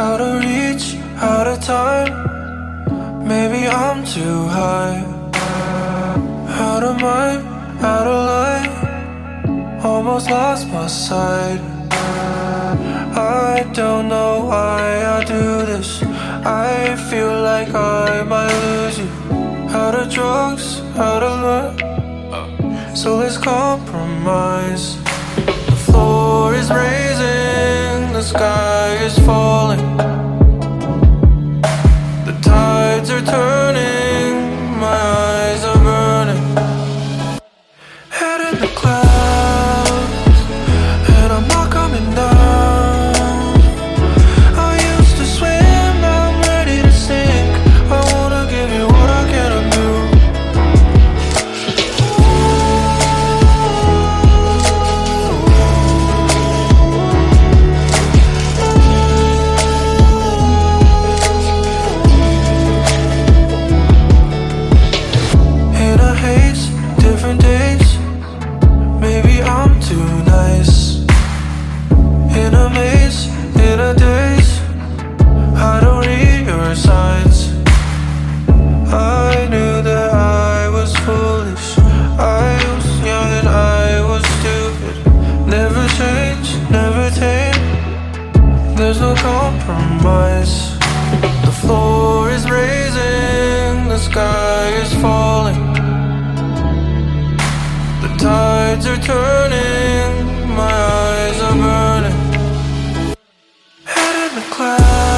Out of reach, out of time. Maybe I'm too high. Out of mind, out of line. Almost lost my sight. I don't know why I do this. I feel like I might lose you. Out of drugs, out of love. So let's compromise. The clouds, There's no compromise. The floor is raising, the sky is falling. The tides are turning, my eyes are burning. Head in the clouds.